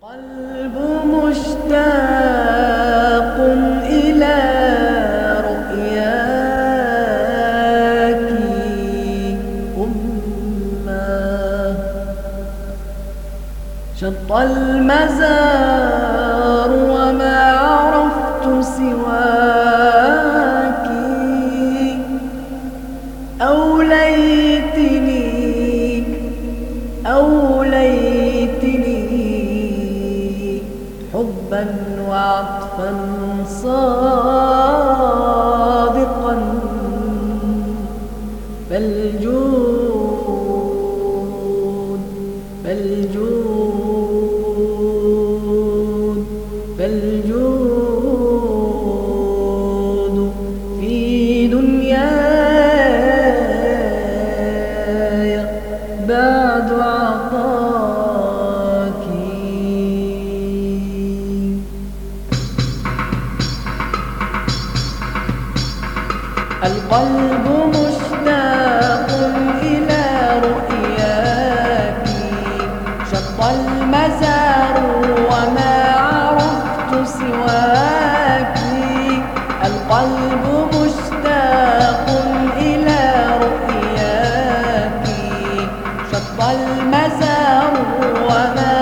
القلب مشتاق إلى رؤياك. أمه شط المزار وعطفا صادقا. القلب مشتاق إلى رؤياك. شق المزار وما عرفت سواك. القلب مشتاق إلى رؤياك. شق المزار وما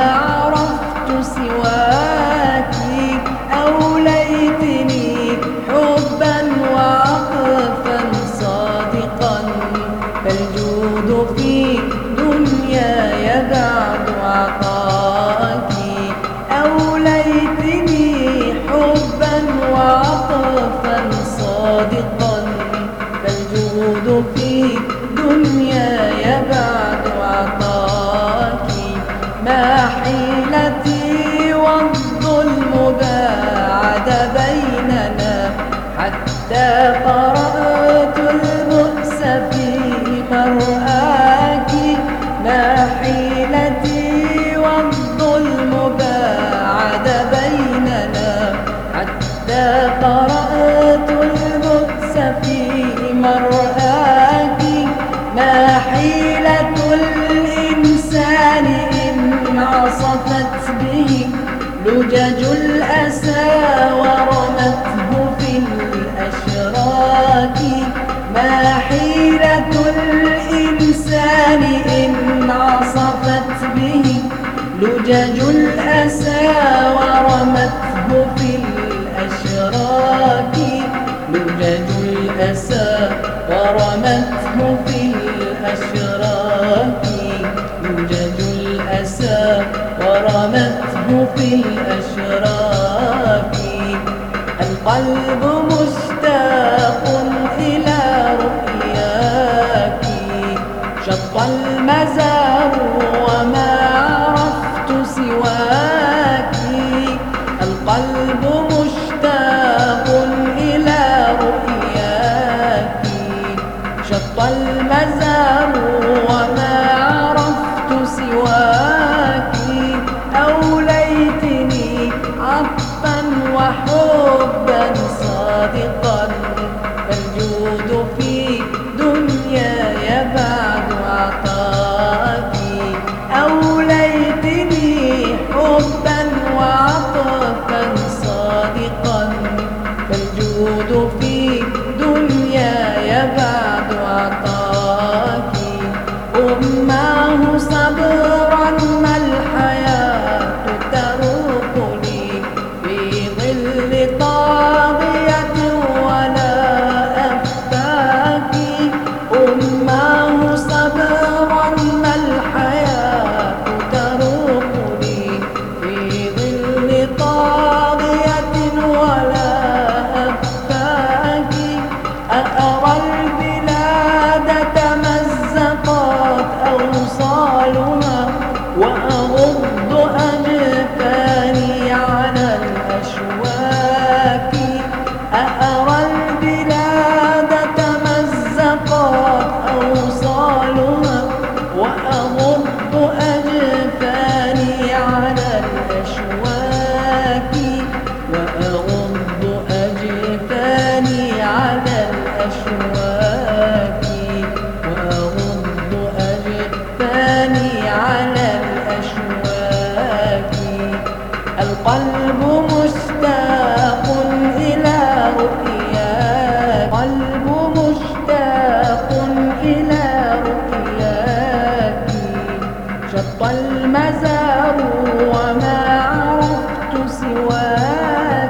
ما عصفت به لجج الأسى ورمته في الأشراك. ما حيلة الإنسان إن عصفت به لجج الأسى ورمته في الأشراك. لجج الأسى ورمته في الأشراك. ورمته في الأشراك القلب مشتاق إلى رؤياك. شط المزار hùng قلب مشتاق إلى رؤياك. قلب مشتاق إلى رؤياك. شط المزار وما عرفت سواك.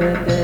birthday.